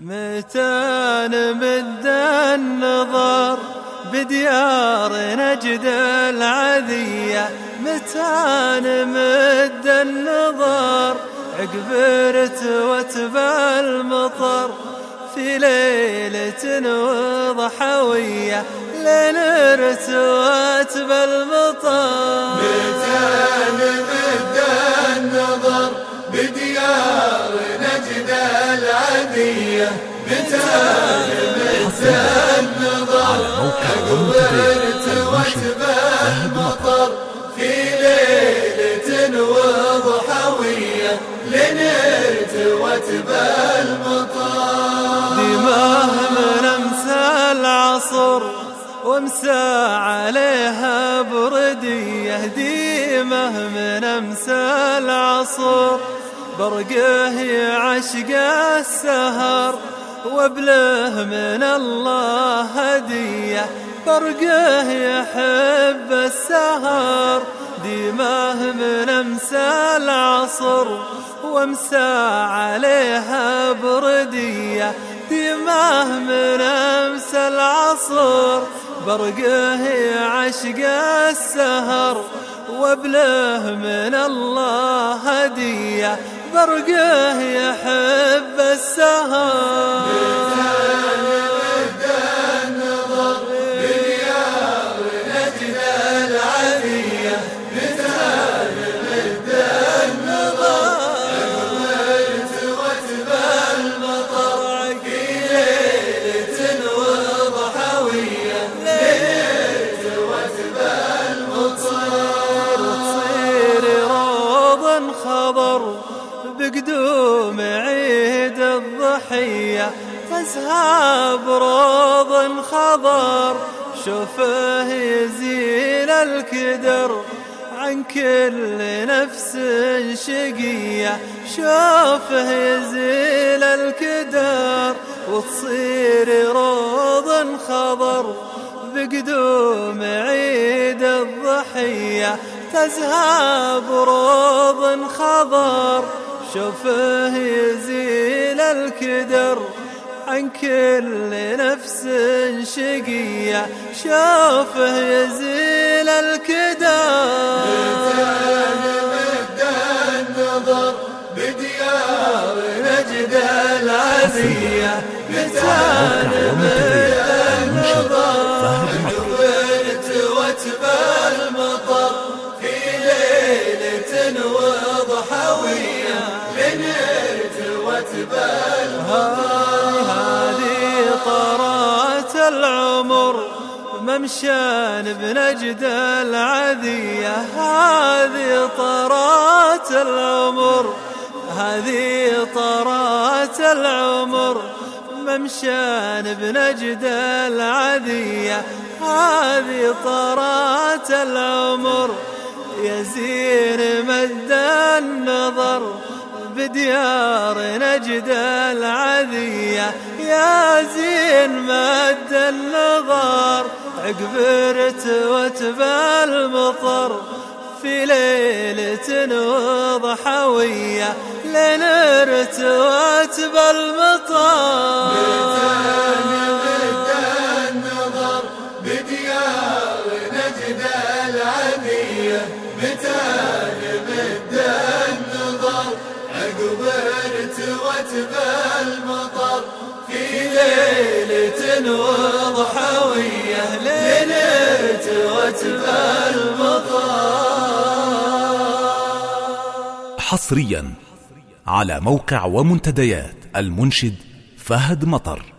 متى نمد النظر بديار نجد العذية. متى نمد النظر عقب رتوة المطر. في ليلة وضحوية لين رتوت بالمطر متى النظر أقبرت بالمطر في ليلة وضحوية لنرتوت بالمطر دماه من امسى العصر وامسى عليها بردية ديمه من امسى العصر برقه يعشق السهر وابله من الله هدية برقه يحب السهر. ديماه من امسى العصر وامسى عليها بردية. ديماه من امسى العصر برقه يعشق السهر. وابله من الله هدية برقه يحب السهر. خبر بقدوم عيد الضحية تزهاب روض خضر. شوفه يزيل الكدر عن كل نفس شقية. شوفه يزيل الكدر وتصير روض خضر بقدوم عيد الضحية. تزهاب روض خضر. شوفه يزيل الكدر عن كل نفس شقية. شوفه يزيل الكدر. بديار نجد العزية متى نمد هذه طرات العمر ممشان بنجد العذية. هذه طرات العمر هذه طرات العمر ممشان بنجد العذية. هذه طرات العمر يزين مد النظر. بديار نجد العذية. يا زين مد النظر عقبرت وتبى المطر. في ليلة وضحوية لنرت وتبى المطر. ارتوت المطر في ليلة وضحوية لين ارتوت المطر. حصريا على موقع ومنتديات المنشد فهد مطر.